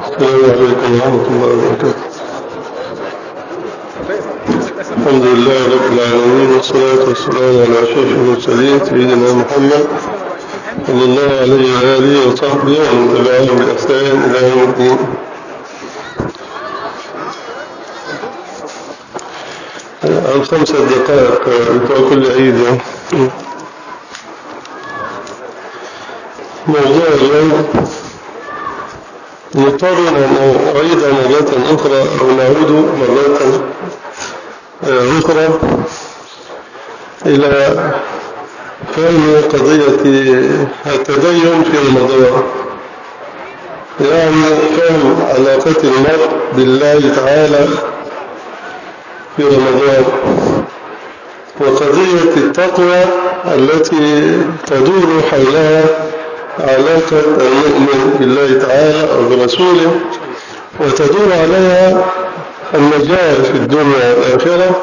السلام عليكم ورحمة الله وبركاته. الحمد لله رب العالمين والصلاة والسلام على أشرف المرسلين سيدنا محمد صلى الله عليه وآله وصحبه ومن تبعهم بإحسان إلى يوم الدين. عن خمسة دقائق بتوع كل عيد. موضوع اليوم نضطر أن أعيد مرة أخرى أو نعود مرة أخرى إلى فهم قضية التدين في رمضان يعني فهم علاقة المرء بالله تعالى في رمضان وقضية التقوى التي تدور حولها علاقة المؤمن بالله تعالى أو برسوله وتدور عليها النجاة في الدنيا والآخرة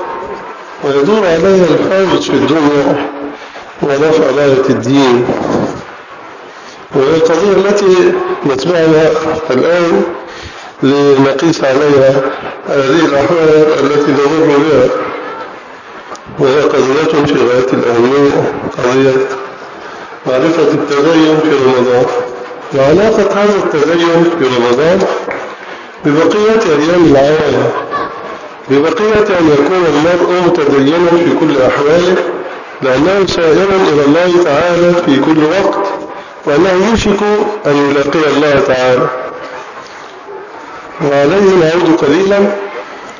ويدور عليها الفوز في الدنيا ورفع راية الدين. وهي القضية التي نتبعها الآن لنقيس عليها هذه الأحوال التي نمر بها. وهي قضية في غاية الأهمية قضية معرفة التدين في رمضان. وعلاقة هذا التدين في رمضان ببقية أيام العام. ببقية أن يكون المرء متدينا في كل أحواله لأنه سائر إلى الله تعالى في كل وقت وأنه يوشك أن يلاقي الله تعالى. وعليه نعود قليلا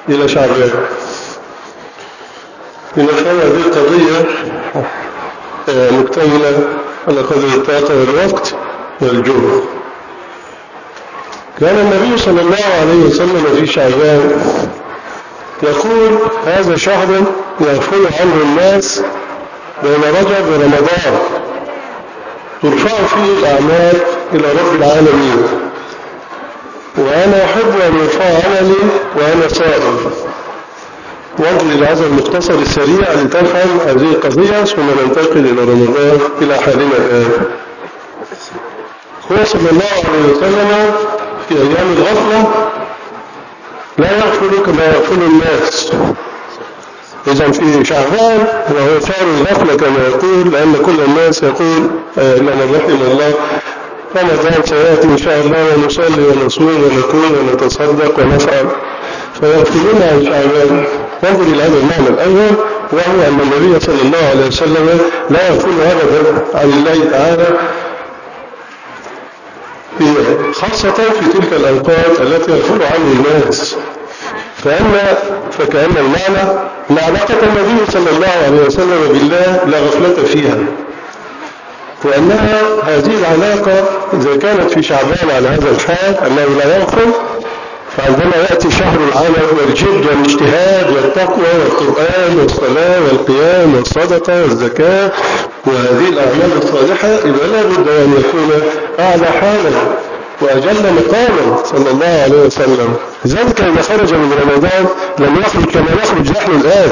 إلى شعبان لنفهم هذه القضية مكتملة على قدر الطاقة والوقت والجهد. كان النبي صلى الله عليه وسلم في شعبان يقول هذا شهر يغفل عنه الناس بين رجب ورمضان. ترفع فيه الأعمال إلى رب العالمين. وأنا أحب أن يرفع عملي وأنا صائم. وانظر إلى هذا المختصر السريع لتفهم هذه القضية ثم ننتقل إلى رمضان إلى حالنا الآن. هو صلى الله عليه وسلم في أيام الغفلة لا يغفل كما يغفل الناس. إذا في شعبان وهو شهر الغفلة كما يقول لأن كل الناس يقول إلا من رحم الله. رمضان سيأتي إن شاء الله ونصلي ونصوم ونكون ونتصدق ونفعل. ننظر إلى هذا المعنى الأول وهو أن النبي صلى الله عليه وسلم لا يغفل أبدا عن الله تعالى. خاصة في تلك الأوقات التي يغفل عنه الناس. فأن فكأن المعنى أن علاقة النبي صلى الله عليه وسلم بالله لا غفلة فيها. وأنها هذه العلاقة إذا كانت في شعبان على هذا الحال أنه لا يغفل فعندما يأتي شهر العمل والجد والاجتهاد والتقوى والقرآن والصلاة والقيام والصدقة والزكاة وهذه الأعمال الصالحة إذا لا بد أن يكون أعلى حالا وأجل مقاما صلى الله عليه وسلم. لذلك إذا خرج من رمضان لم يخرج كما نخرج نحن الآن.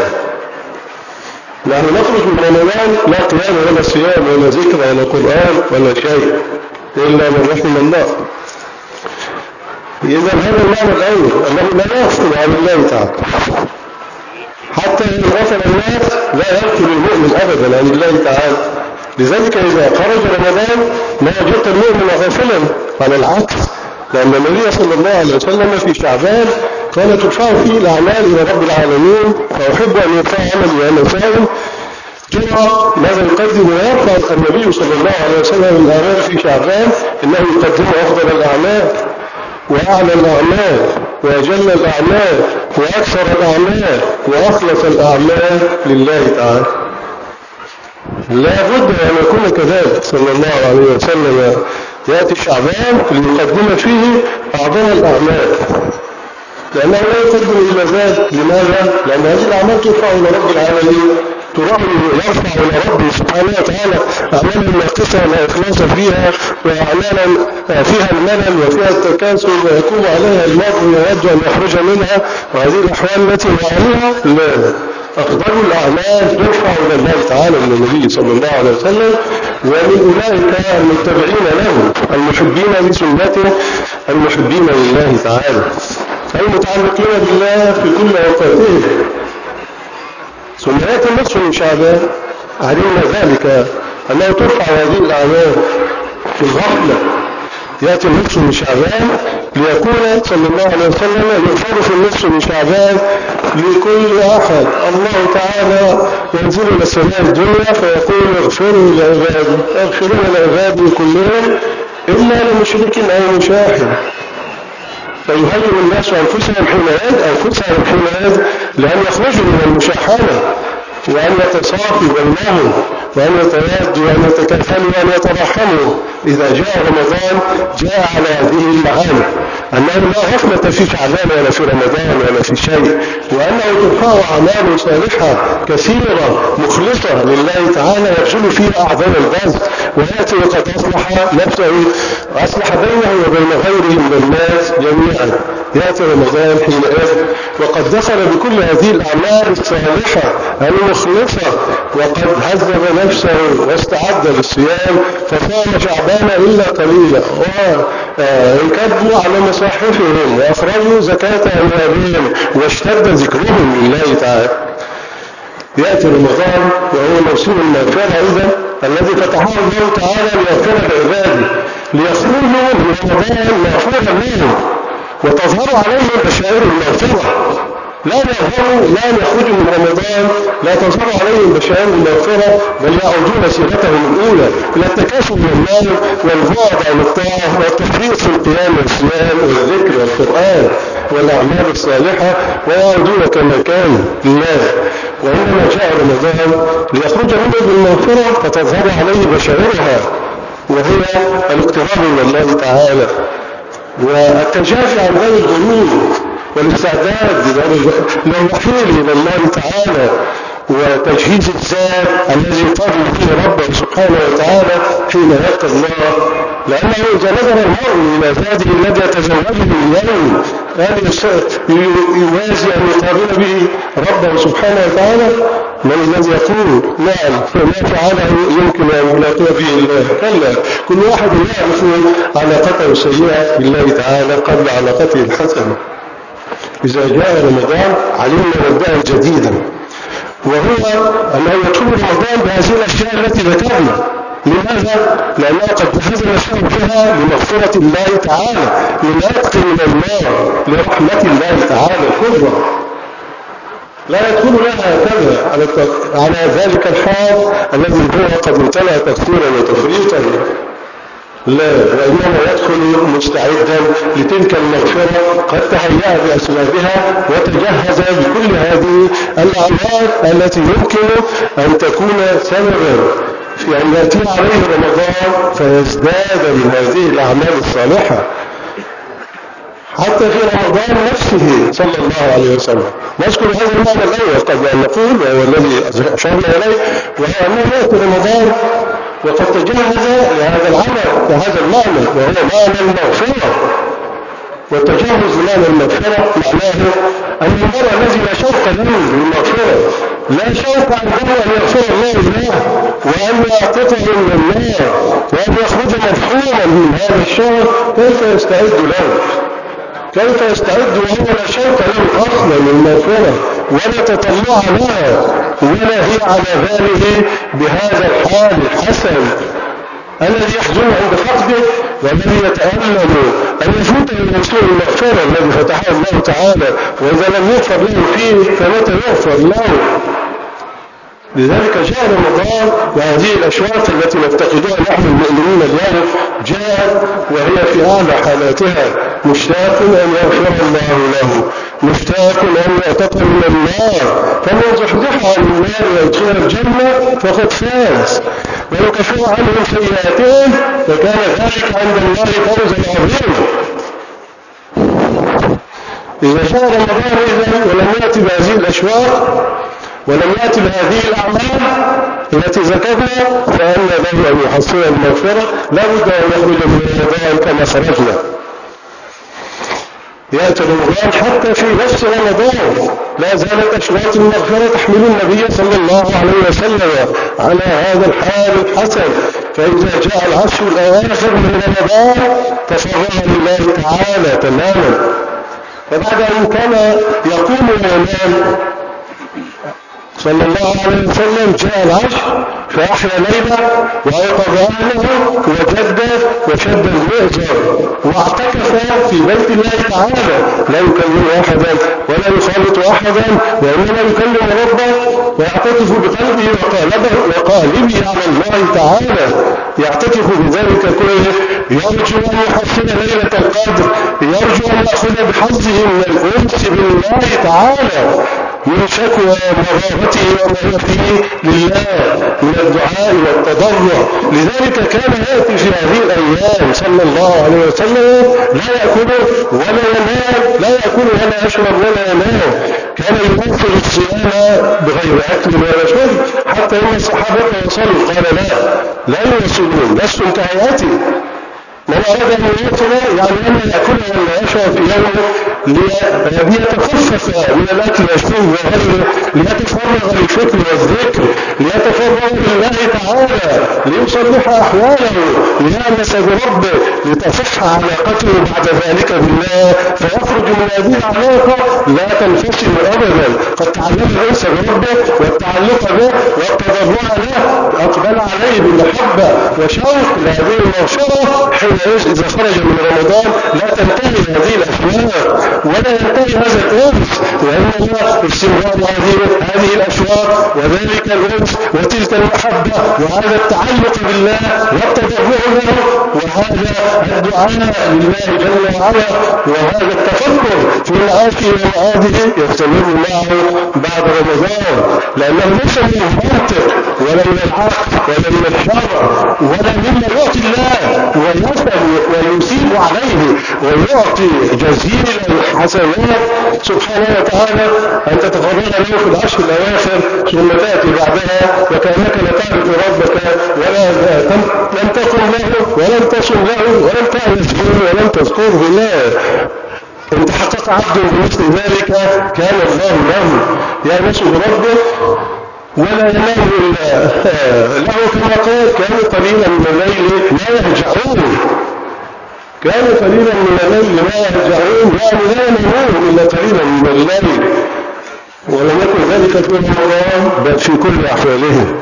نحن نخرج من رمضان لا قيام ولا صيام ولا ذكر ولا قرآن ولا شيء إلا من رحم الله. إذا هذا المعنى الأول أنه لا يغفل عن الله تعالى. حتى إن غفل الناس لا يغفل المؤمن أبدا عن الله تعالى. لذلك إذا خرج رمضان ما وجدت المؤمن غافلا على العكس. لأن النبي صلى الله عليه وسلم في شعبان قال ترفع فيه الأعمال إلى رب العالمين فأحب أن يرفع عملي وأنا سائل جرى ماذا يقدم ويرفع النبي صلى الله عليه وسلم الأعمال في شعبان إنه يقدم أفضل الأعمال. وأعلى الأعمال وأجل الأعمال وأكثر الأعمال وأخلص الأعمال لله تعالى. لا بد أن يكون كذلك صلى الله عليه وسلم. يأتي شعبان ليقدم فيه أعظم الأعمال. لأنه لا يقدم إلى ذلك. لماذا؟ لأن هذه الأعمال ترفع إلى رب العالمين. يرفع إلى ربه سبحانه وتعالى أعمالا ناقصة لا إخلاص فيها وأعمالا فيها الملل وفيها التكاسل ويكون عليها المرء ويود أن يخرج منها. وهذه الأحوال التي نعانيها لا أفضل الأعمال ترفع إلى الله تعالى من النبي صلى الله عليه وسلم ومن أولئك المتبعين له المحبين لسنته المحبين لله تعالى. المتعلقين بالله في كل أوقاتهم ثم يأتي النصف من شعبان علمنا ذلك أنه ترفع هذه الأعمال في الغفلة. يأتي النصف من شعبان ليكون صلى الله عليه وسلم في النصف من شعبان لكل أحد. الله تعالى ينزل إلى السماء الدنيا فيقول اغفروا لعبادي اغفروا لعبادي كلهم إلا لمشرك أو مشاحن فيهيئ الناس أنفسهم يد أنفسهم يد لأن يخرجوا من المشاحنة. وأن يتصافي بينهم وأن يتواد وأن يتكفلوا وأن يترحموا إذا جاء رمضان جاء على هذه المعاني. أنه لا غفلة في شعبان ولا في رمضان ولا في شيء. وأنه ترفع أعمال صالحة كثيرة مخلصة لله تعالى يرجل فيها أعظم البذل. ويأتي وقد أصلح نفسه أصلح بينه وبين غيره من الناس جميعا. يأتي رمضان حينئذ. وقد دخل بكل هذه الأعمال الصالحة المخلصة وقد هذب نفسه واستعد للصيام فصام شعبان إلا قليلا. وانكبوا على مصاحفهم وأخرجوا زكاة أموالهم واشتد ذكرهم لله تعالى. يأتي رمضان وهو موسم المغفرة إذا الذي فتحه الله تعالى ليغفر لعباده ليخرجوا من رمضان مغفورا لهم وتظهر عليهم بشائر المغفرة. لا يظهروا لا يخرجوا من رمضان لا تظهر عليهم بشائر المغفرة بل يعودون سيرتهم الأولى إلى التكاسل بالمال والبعد عن الطاعة والتفريط في القيام والصيام والذكر والقرآن والأعمال الصالحة ويعودون كما كانوا لله وعندما جاء رمضان ليخرج منه بالمغفرة فتظهر عليه بشائرها وهي الاقتراب من الله تعالى. والتجافي عن غير الغلول والاستعداد للرحيل إلى الله تعالى وتجهيز الذات الذي يقابل فيه ربه سبحانه وتعالى حين يلقى الله. لأنه إذا نظر المرء إلى ذاته الذي يتزوجه اليوم هل يوازي أن يقابل به ربه سبحانه وتعالى من الذي يقول؟ نعم فما فعله يمكن أن يلاقي به الله. كلا كل واحد يعرف علاقته السيئة بالله تعالى قبل علاقته الحسنة إذا جاء رمضان علمنا مبدأ جديدا وهو أنه يدخل رمضان بهذه الأشياء التي ذكرنا. لماذا؟ لأنه قد حزن الشيء فيها لمغفرة الله تعالى لنقط من النار لرحمة الله تعالى الكبرى لا يدخل لها هكذا على على ذلك الحال الذي هو قد امتلأ تكثيرا وتفريطا. لا وإنما يدخل مستعدا لتلك المغفرة قد تهيأ بأسبابها وتجهز بكل هذه الأعمال التي يمكن أن تكون سببا في أن يأتي عليه رمضان فيزداد من هذه الأعمال الصالحة. حتى في رمضان نفسه صلى الله عليه وسلم. نذكر هذا المعنى الأول قبل أن نقول وهو الذي أشرنا إليه وهو أنه يأتي رمضان وقد تجهز لهذا العمل وهذا المعنى وهو معنى المغفرة. والتجهز لمعنى المغفرة معناه أن المرء الذي لا شوق له للمغفرة لا شوق عنده أن يغفر الله له وأن يعتقه من النار وأن يخرج مفهوما من هذا الشهر كيف يستعد له؟ كيف يستعد وهو لا شوق له أصلا للمغفرة ولا تطلع لها ولا هي على باله بهذا الحال الحسن الذي يحزن عند فقده والذي يتألم أن يفوته من سوء المغفرة الذي فتحه الله تعالى وإذا لم يغفر له فيه فمتى يغفر له. لذلك جاء رمضان وهذه الأشواق التي نفتقدها نحن المؤمنين اليوم جاءت وهي في أعلى حالاتها. مشتاق أن يغفر الله له. مشتاق أن يعتق من النار. فمن زحزح عن النار ويدخل الجنة فقد فاز. ويكفر عنهم سيئاتهم فكان ذلك عند الله فوزا عظيما. إذا جاء رمضان إذا ولم يأتي بهذه الأشواق ولم يأتي بهذه الأعمال التي ذكرنا فأن له أن يحصل المغفرة لابد أن يخرج من رمضان كما خرجنا يأتي رمضان حتى في نفس رمضان. لا زالت أشواط المغفرة تحمل النبي صلى الله عليه وسلم على هذا الحال الحسن. فإذا جاء العشر الأواخر من رمضان تفرغ لله تعالى تماما. فبعد أن كان يقوم وينام صلى الله عليه وسلم جاء العشر فأحيا ليلة وأيقظ أهله وجد وشد المئزر واعتكف في بيت الله تعالى. لا يكلم أحدا ولا يخالط أحدا وإنما يكلم ربه ويعتكف بقلبه وقالبه وقالبه على الله تعالى. يعتكف بذلك كله. يرجو أن يحسن ليلة القدر. يرجو أن يأخذ بحظه من الأنس بالله تعالى. من شكوى مرارته ومرته لله من الدعاء والتضرع. لذلك كان يأتي في هذه الأيام صلى الله عليه وسلم لا يأكل ولا ينام لا يأكل ولا يشرب ولا ينام. كان يمثل الصيام بغير أكل ولا شرب حتى إن الصحابة يصلوا قال لا لا يوصلون لستم كهياتي من أراد أن يأكل يعني أن يأكل ولا يشرب في يومه ليتخفف من الأكل والشرب وغيره ليتفرغ للشكر والذكر ليتفرغ لله تعالى ليصلح أحواله ليأنس بربه لتصح علاقته بعد ذلك بالله فيخرج من هذه العلاقة لا تنفصل أبدا قد الأنس بربه والتعلق به والتضرع له أقبل عليه بالمحبة وشوق لهذه المغفرة حين إذا خرج من رمضان لا تنتهي هذه الأشياء ولا ينتهي هذا الأنس وإنما استمرار هذه الأشواق وذلك الأنس وتلك المحبة وهذا التعلق بالله والتضرع له وهذا الدعاء لله جل وعلا وهذا التفكر في معاشه ومعاده يستمر معه بعد رمضان. لأنه ليس من المنطق ولا من العقل ولا من الشرع ولا مما يعطي الله ويسأل ويسيب عليه ويعطي جزيل الحسنات سبحانه وتعالى أن تتفرغ له في العشر الأواخر ثم تأتي بعدها وكأنك لا تعرف ربك ولا لم تكن له ولم تصم له ولم تأنس به ولم تذكره له إن تحقق عبد بمثل ذلك كان الله له. يأنس بربه ولا ينام له كما قال كانوا قليلا من الليل لا يهجعون. كانوا قليلا من الليل لا يهجعون يعني لا ينامون إلا قليلا من الليل. ولم يكن ذلك في رمضان بل في كل أحوالهم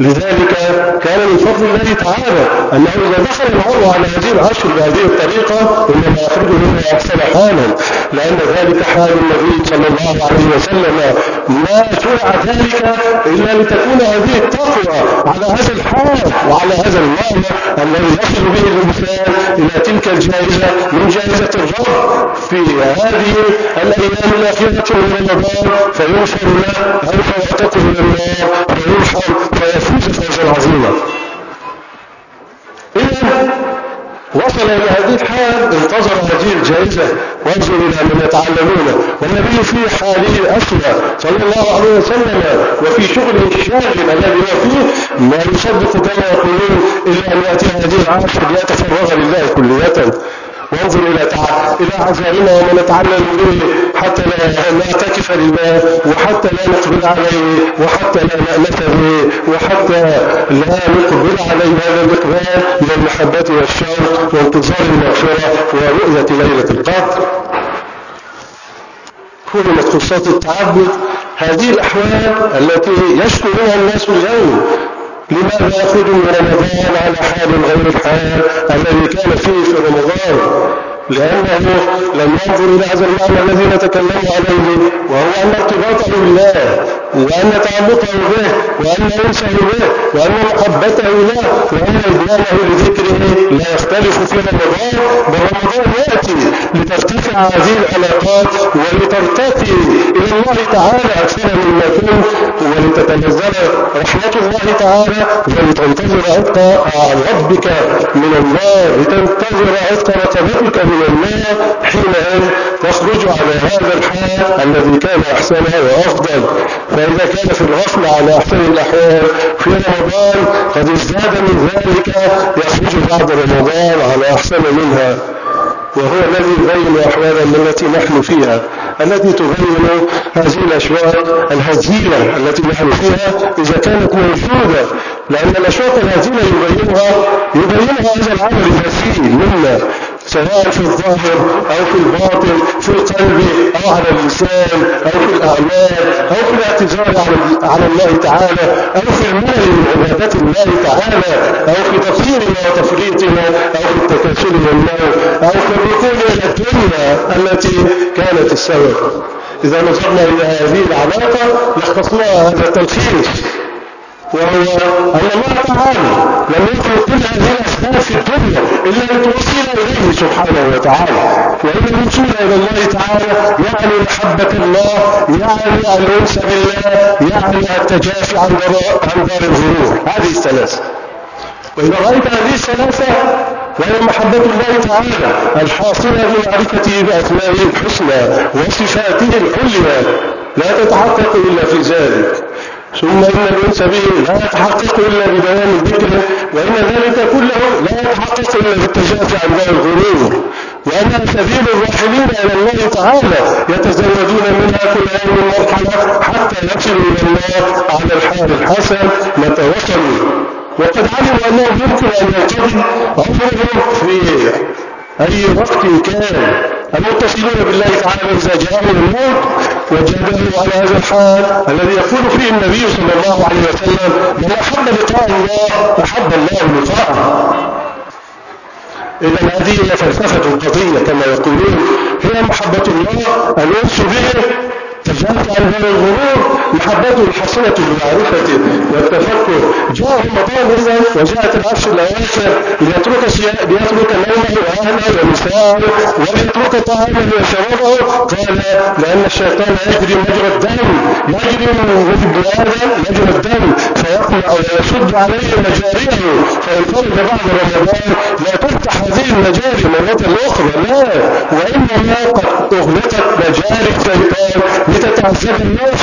لذلك كان من فضل الله تعالى أنه إذا دخل المرء على هذه العشر بهذه الطريقة إنما يخرج منها أحسن حالا لأن ذلك حال النبي صلى الله عليه وسلم. ما شرع ذلك إلا لتكون هذه التقوى على هذا الحال وعلى هذا المعنى الذي يصل به الإنسان إلى تلك الجائزة من جائزة الرب في هذه الأيام الأخيرة من رمضان. فيغفر له أو فيعتق من النار فيرحم فوزا عظيما إذا وصل إلى هذه الحال انتظر هذه الجائزة وانظر إلى من يتعلمون والنبي في حاله الأسوى صلى الله عليه وسلم وفي شغله الشاغل الذي هو فيه ما يصدق كما يقولون إلا أن يأتي هذه العاشر ليتفرغ لله كلية وانظر إلى إلى عزائنا وما نتعلم به حتى لا نعتكف لله وحتى لا نقبل عليه وحتى لا نأنف به وحتى لا نقبل عليه هذا الإقبال من المحبة والشوق وانتظار المغفرة ورؤية ليلة القدر. كل مخصوصات التعبد هذه الأحوال التي يشكو منها الناس اليوم. لماذا يخرج من رمضان على حال غير الحال الذي كان فيه في رمضان. لأنه لم ينظر إلى هذا المعنى الذي نتكلم عليه وهو أن ارتباطه بالله وأن تعلقه به وأن أنسه به وأن محبته له وأن إدمانه لذكره لا يختلف في رمضان بل رمضان يأتي لترتفع هذه العلاقات ولترتقي إلى الله تعالى أكثر مما كنت ولتتنزل رحمة الله تعالى ولتنتظر عتق ربك من النار لتنتظر عتق رقبتك من النار حينئذ تخرج على هذا الحال الذي كان أحسنها وأفضل. فإذا كان في الغفل على أحسن الأحوال في رمضان قد ازداد من ذلك يخرج بعد رمضان على أحسن منها. وهو الذي يبين أحوالنا التي نحن فيها. التي تبين هذه الأشواق الهزيلة التي نحن فيها إذا كانت موجودة. لأن الأشواق الهزيلة يبينها يبينها هذا العمل الهزيل منا. سواء في الظاهر أو في الباطن في القلب أو على اللسان أو في الأعمال أو في الاعتذار على الله تعالى أو في المال من عبادة الله تعالى أو في تفسيرنا وتفريطنا أو في التكاسل والنوم أو في الركون إلى الدنيا التي كانت السبب. إذا نظرنا إلى هذه العلاقة لخصناها هذا التلخيص. وهو أن الله تعالى لم يخلق كل هذه الأسباب في الدنيا إلا لتوصل إليه سبحانه وتعالى. وإن الوصول إلى الله تعالى يعني محبة الله يعني الأنس بالله يعني التجافي عن دار الغرور. هذه الثلاثة. وإذا رأيت هذه الثلاثة وهي محبة الله تعالى الحاصلة بمعرفته بأسمائه الحسنى وصفاته العليا. لا تتحقق إلا في ذلك. ثم إن الأنس به لا يتحقق إلا ببيان الذكر وإن ذلك كله لا يتحقق إلا بالتجافي عن ذلك الغرور. وأن سبيل الراحلين إلى الله تعالى يتزودون منها كل يوم مرحلة حتى يصلوا إلى الله على الحال الحسن متى وصلوا وقد علموا أنه يمكن أن ينقضي عمرهم في أي وقت كان. المتصلون بالله تعالى إذا جاءهم الموت وجدوا على هذا الحال الذي يقول فيه النبي صلى الله عليه وسلم من أحب لقاء الله أحب الله لقاءه. إذا هذه هي فلسفة القضية كما يقولون. هي محبة الله الأنس به تجاهل عن هذا الغرور محبته الحسنة بمعرفته والتفكر جاء إذا وجاءت العشر الأواخر. ليترك ليترك نومه وأهله ونساءه وليترك طعامه وشرابه قال لأن الشيطان يجري مجرى الدم. يجري من ابن آدم مجرى الدم. فيقمع ويشد عليه مجاريه. خرج بعد رمضان. لا تفتح هذه المجاري مرة أخرى. لا. وإنما قد أغلقت مجاري الشيطان لتتعذب الناس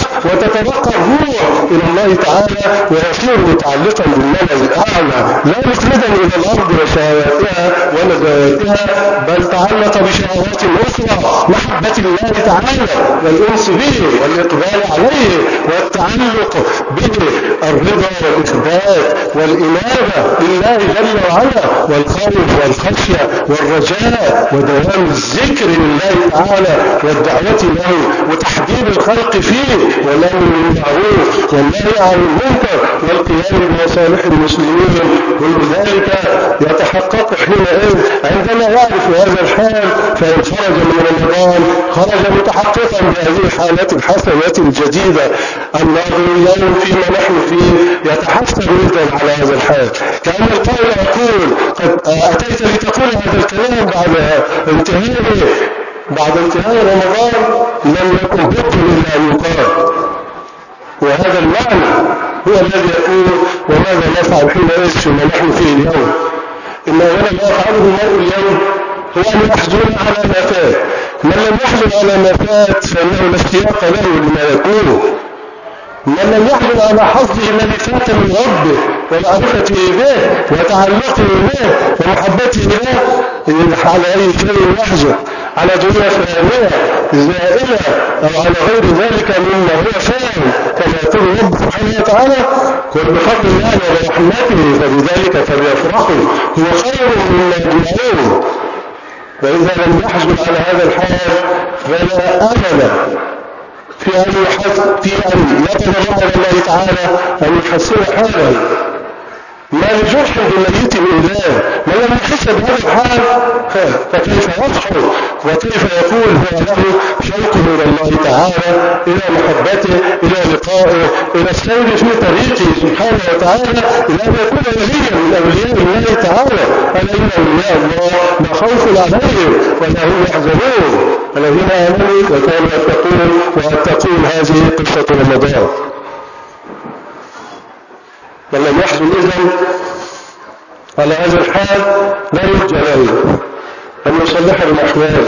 وتتلقى الروح إلى الله تعالى ويصير متعلقا بالملأ الأعلى لا مخلدا إلى الأرض وشهواتها ونزواتها بل تعلق بشهوات أخرى محبة الله تعالى والأنس به والإقبال عليه والتعلق به الرضا والإثبات والإنابة لله جل وعلا والخوف والخشية والرجاء ودوام الذكر لله تعالى والدعوة له وتحبيب الخلق فيه والأمر بالمعروف والنهي عن المنكر والقيام بمصالح المسلمين كل يتحقق حينئذ عندما يعرف هذا الحال فإن خرج من رمضان خرج متحققا بهذه الحالات الحسنة الجديدة الناظر اليوم فيما نحن فيه يتحسن جدا على هذا الحال. كأن القول يقول قد أتيت لتقول هذا الكلام بعد انتهائه بعد انتهاء رمضان لم يكن بد إلا أن يقال. وهذا المعنى هو الذي يقول وماذا نفعل حينئذ فيما نحن فيه اليوم؟ إن أولا ما يفعله المرء اليوم هو أن يحزن على ما فات. من لم يحزن على ما فات فإنه لا اشتياق له لما يكون من لم يحزن على حظه الذي فات من ربه ومعرفته به وتعلقه به ومحبته له على أي شيء يحزن على دنيا فانية زائلة أو على غير ذلك مما هو فاهم كما يقول رب سبحانه وتعالى كل بفضل الله ورحمته فبذلك فليفرحوا هو خير مما يجمعون. وإذا لم يحزن على هذا الحال فلا أمل في أن في أن يطلب الله تعالى أن يحسن حاله ما لجرح بالميت الإله ما لم يحس بهذا الحال. فكيف يضحك وكيف يقول هو له شوق إلى الله تعالى إلى محبته إلى لقائه إلى السير في طريقه سبحانه وتعالى إلى أن يكون وليا من أولياء الله تعالى. ألا إن أولياء الله لا خوف عليهم ولا هم يحزنون. الذين آمنوا وكانوا يتقون ويتقون هذه قصة رمضان. من لم يحزن إذن على هذا الحال لا يرجى له أن يصلح الأحوال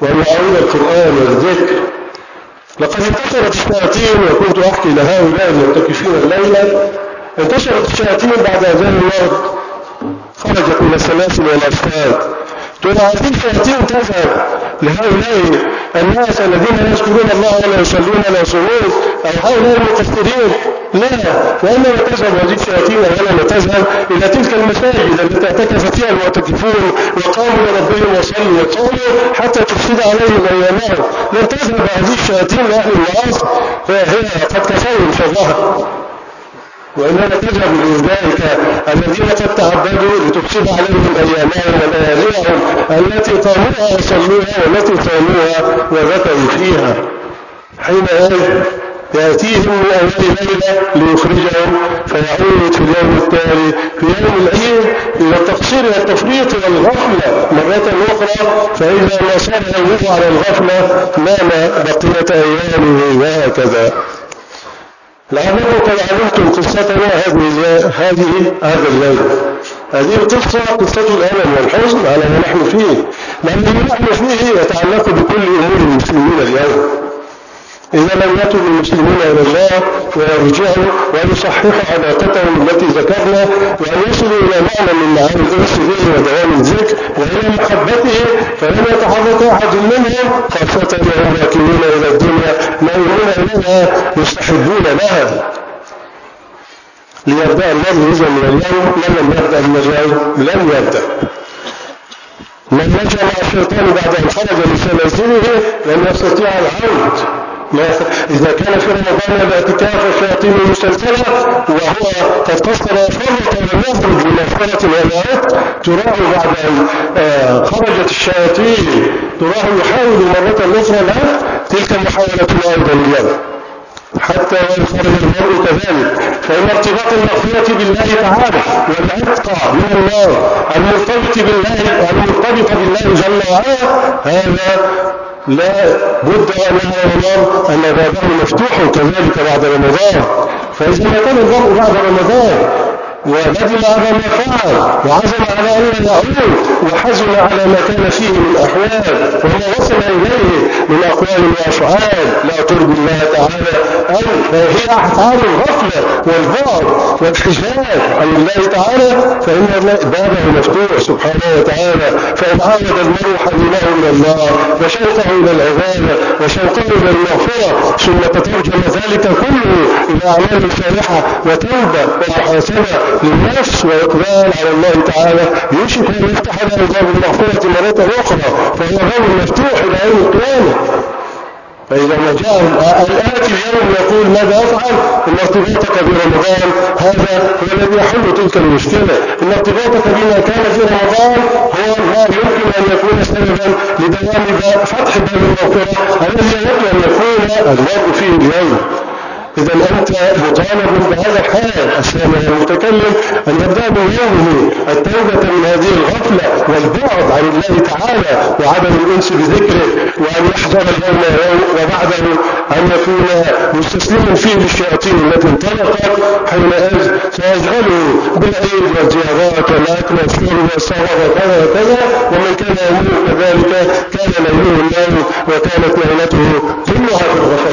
وأن يعود القرآن والذكر. لقد انتشرت الشياطين وكنت أحكي لهؤلاء المعتكفين الليلة. انتشرت الشياطين بعد أذان الوقت. خرجت من السلاسل والأفكار تقول هذه الشياطين تذهب لهؤلاء الناس الذين يذكرون الله ولا يصلون ولا يصومون أو هؤلاء المقصرين لا وإنما تذهب هذه الشياطين وإنما تذهب إلى تلك المساجد التي اعتكف فيها المعتكفون وقاموا لربهم وصلوا وصلوا حتى تفسد عليهم أيامهم لن تذهب هذه الشياطين لأهل المعاصي فهي قد كفروا شرها وإنما تذهب لأولئك الذين قد تعبدوا لتفسد عليهم أيامهم ولياليهم التي قاموها وصلوها والتي صاموها وذكروا فيها. حين يأتيهم من أول ليلة ليخرجهم فيعود في اليوم التالي في يوم العيد إلى التقصير والتفريط والغفلة. مرة أخرى فإذا ما صار على الغفلة نام بقية أيامه وهكذا. لعلكم قد علمتم قصتنا هذه هذه هذا الليل هذه القصة قصة الألم والحزن على ما نحن فيه. لأن ما نحن فيه يتعلق بكل أمور المسلمين اليوم. إذا لم يتب المسلمون إلى الله ويرجعوا ويصححوا علاقتهم التي ذكرنا وأن يصلوا إلى معنى من معاني الأنس به ودوام الذكر وإلى محبته فلن يتحرك أحد منهم خاصة وهم راكبون إلى الدنيا ناظرون إليها مستحبون لها. ليبدأ الذي إذا من اليوم من لم يبدأ من اليوم لم يبدأ. من نجا مع الشيطان بعد أن خرج لسلاسله لم يستطيع العود إذا كان في رمضان الاعتكاف الشياطين المسلسلة وهو قد قصر وفرط ولم يخرج من مغفرة ولا تراه بعد أن آه، خرجت الشياطين تراه يحاول مرة أخرى لا تلك المحاولة أيضا اليوم. حتى وإن خرج المرء كذلك فإن ارتباط المغفرة بالله تعالى والعتق من النار المرتبط بالله المرتبط بالله جل وعلا هذا لا بد أن يعلم أن بابه مفتوح كذلك بعد رمضان. فإذا كان المرء بعد رمضان وندم على ما فعل وعزم على أن يعود وحزن على ما كان فيه من أحوال وما وصل إليه من أقوال وأفعال. لا ترضي الله تعالى أو هي أحكام الغفلة والبعد والحجاب عن الله تعالى فإن بابه مفتوح سبحانه وتعالى. فإن عاود المرء حنينه إلى الله وشوقه إلى العبادة وشوقه إلى المغفرة ثم تترجم ذلك كله إلى أعمال صالحة وتوبة ومحاسبة. للنفس وإقبال على الله تعالى. يوشك أن يفتح له باب المغفرة مرة أخرى فهو باب مفتوح إلى يوم القيامة. فإذا ما جاء الآتي اليوم يقول ماذا أفعل؟ إن ارتباطك برمضان هذا هو الذي يحل تلك المشكلة. إن ارتباطك بما كان في رمضان هو ما يمكن أن يكون سببا لدوام فتح باب المغفرة. الذي يمكن أن يكون المرء فيه اليوم إذا أنت مطالب بهذا الحال السامع المتكلم أن يبدأ بيومه التوبة من هذه الغفلة والبعد عن الله تعالى وعدم الأنس بذكره وأن يحذر اليوم وبعده أن يكون مستسلما فيه للشياطين التي انطلقت حينئذ سيجعله بالعيد والزيارات والأكل والشرب والسهر وكذا وكذا ومن كان يموت كذلك كان ليله النوم وكانت ليلته كلها في الغفلات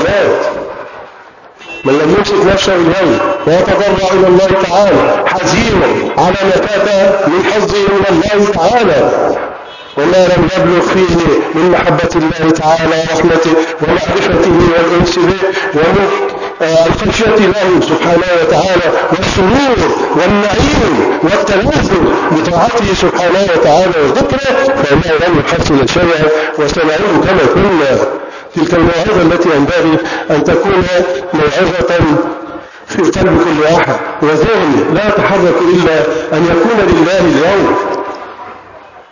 من لم يمسك نفسه اليوم ويتضرع إلى الله تعالى حزينا على ما فات من حظه من الله تعالى. وما لم يبلغ فيه من محبة الله تعالى ورحمته ومعرفته والأنس به ومن آه، الخشية له سبحانه وتعالى والسرور والنعيم والتلذذ بطاعته سبحانه وتعالى وذكره فإنه لم يحصل شيئا. وسنعيد كما كنا. تلك الموعظة التي ينبغي أن تكون موعظة في قلب كل أحد وذهن لا يتحرك إلا أن يكون لله اليوم.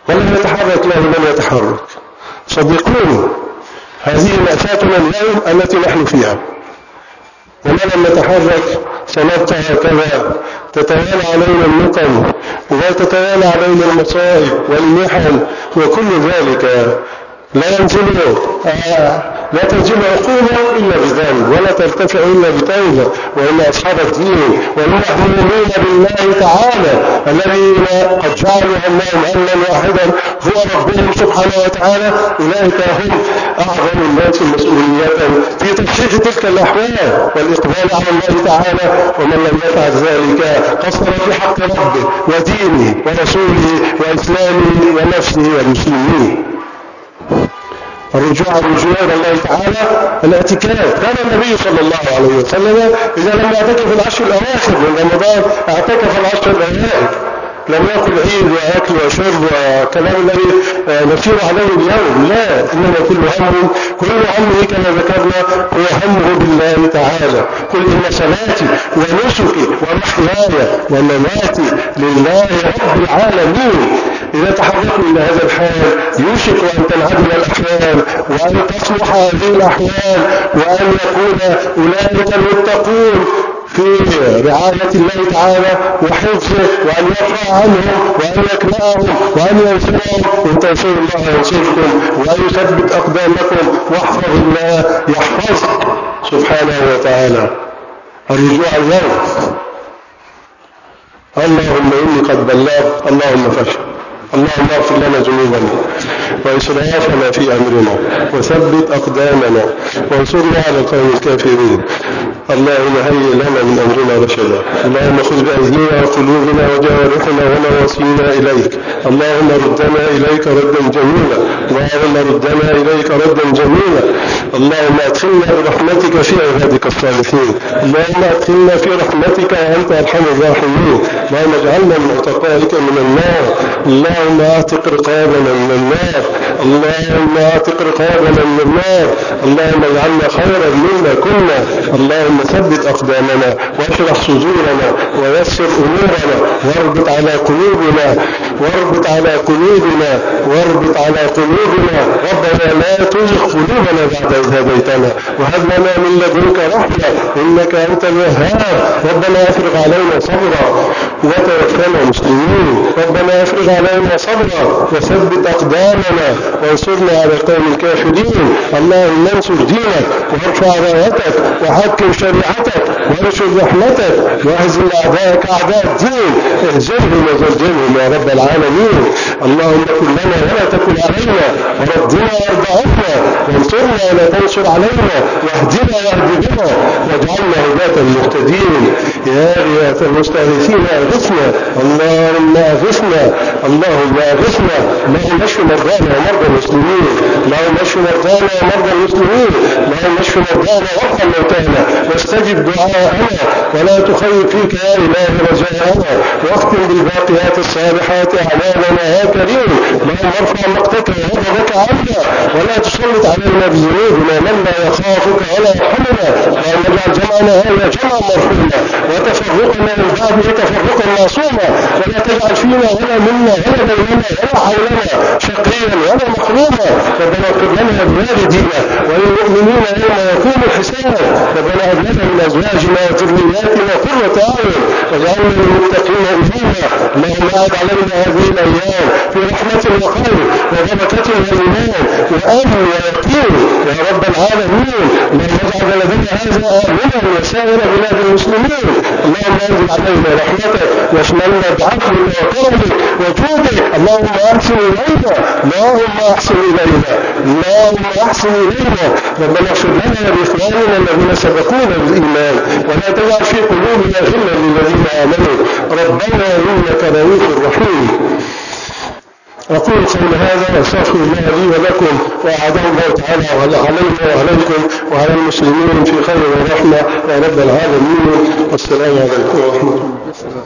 ولم يتحرك له من يتحرك. صدقوني هذه مأساتنا اليوم التي نحن فيها. وما لم نتحرك سنبقى هكذا. تتوالى علينا النقم وتتوالى علينا المصائب والمحن وكل ذلك لا ينزل آه، لا تنزل عقوبة إلا بذنب ولا ترتفع إلا بتوبة وإن أصحاب الدين والمؤمنين بالله تعالى الذين قد جعلوا اللهم أمنا واحدا هو ربهم سبحانه وتعالى. أولئك هم أعظم الناس مسؤولية في تصحيح تلك الأحوال والإقبال على الله تعالى. ومن لم يفعل ذلك قصر في حق ربه ودينه ورسوله وإسلامه ونفسه والمسلمين الرجوع الرجوع إلى الله تعالى الاعتكاف. كان النبي صلى الله عليه وسلم إذا لم يعتكف العشر الأواخر من رمضان اعتكف العشر الأوائل. لم يكن عيد وأكل وشرب وكلام الذي نسير عليه اليوم. لا إنما كل هم كل همه كما ذكرنا هو همه بالله تعالى. قل إن صلاتي ونسكي ومحياي ومماتي لله رب العالمين. إذا تحركوا إلى هذا الحال يوشك أن تنعدم الأحوال وأن تصلح هذه الأحوال وأن يكون أولئك المتقون في رعاية الله تعالى وحفظه وأن يرفع عنهم وأن يكلأهم وأن ينصرهم. إن تنصروا الله ينصركم وأن يثبت أقدامكم واحفظ الله يحفظك سبحانه وتعالى. الرجوع اليوم اللهم إني قد بلغت اللهم فشل اللهم اغفر لنا ذنوبنا وإسرافنا في أمرنا وثبت أقدامنا وانصرنا على القوم الكافرين. اللهم هيئ لنا من أمرنا رشدا. اللهم خذ بأذننا وقلوبنا وجوارحنا ونواصينا إليك. اللهم ردنا إليك ردا جميلا. اللهم ردنا إليك ردا جميلا. اللهم أدخلنا برحمتك في عبادك الصالحين. اللهم أدخلنا في رحمتك وأنت أرحم الراحمين. اللهم اجعلنا من عتقائك من النار. اللهم أعتق رقابنا من النار. اللهم أعتق رقابنا من النار. اللهم اجعلنا خيرا مما كنا. اللهم ثبت أقدامنا واشرح صدورنا ويسر أمورنا. واربط على قلوبنا. واربط على قلوبنا. واربط على قلوبنا. ربنا لا تزغ قلوبنا بعد إذ هديتنا. وهب لنا من لدنك رحمة. إنك أنت الوهاب. ربنا افرغ علينا صبرا وتوفنا مسلمين. ربنا افرغ علينا صبرا وثبت أقدامنا وانصرنا على القوم الكافرين. اللهم انصر دينك وارفع رايتك وحكم شريعتك وانشر رحمتك واهزم أعداءك أعداء الدين. اهزمهم وزلزلهم يا رب العالمين. اللهم كن لنا ولا تكن علينا وردنا وارض عنا وانصرنا ولا تنصر علينا واهدنا واهد بنا واجعلنا هداة المهتدين يا رياة المستغيثين أغثنا. اللهم أغثنا. اللهم اغثنا اللهم اشف مرضانا ومرضى المسلمين اللهم اشف مرضانا ومرضى المسلمين اللهم اشف مرضانا وارحم موتانا. واستجب دعاءنا ولا تخيب فيك يا إله رجاءنا واختم بالباقيات الصالحات أعمالنا يا كريم. اللهم ارفع مقتك وغضبك عنا ولا تسلط علينا بذنوبنا من لا يخافك ولا يرحمنا. اللهم اجعل جمعنا هذا جمعا مرحوما. وتفرقنا من بعده تفرقا معصوما. ولا تجعل فينا ولا منا ولا بيننا ولا حولنا شقيا ولا محروما ربنا اغفر لنا بوالدينا وللمؤمنين يوم يقوم الحساب. ربنا هب لنا من ازواجنا وذرياتنا قرة أعين. واجعلنا للمتقين إماما. اللهم أعد علينا هذه الأيام في رحمة وخير وبركة وإيمان. وأمن ويقين. يا رب العالمين اللهم اجعل بلدنا هذا آمنا وسائر بلاد المسلمين. اللهم أنزل علينا رحمتك واشملنا بعفوك وكرمك وجودك اللهم احسن إلينا. اللهم احسن إلينا. اللهم احسن إلينا. ربنا اغفر لنا ولاخواننا الذين سبقونا بالإيمان. ولا تجعل في قلوبنا غلا للذين آمنوا. ربنا إنك رؤوف رحيم. أقول قول هذا وأستغفر الله لي ولكم وأعاده الله تعالى علينا وعليكم وعلى المسلمين في خير ورحمة. يا رب العالمين. والسلام عليكم ورحمة الله.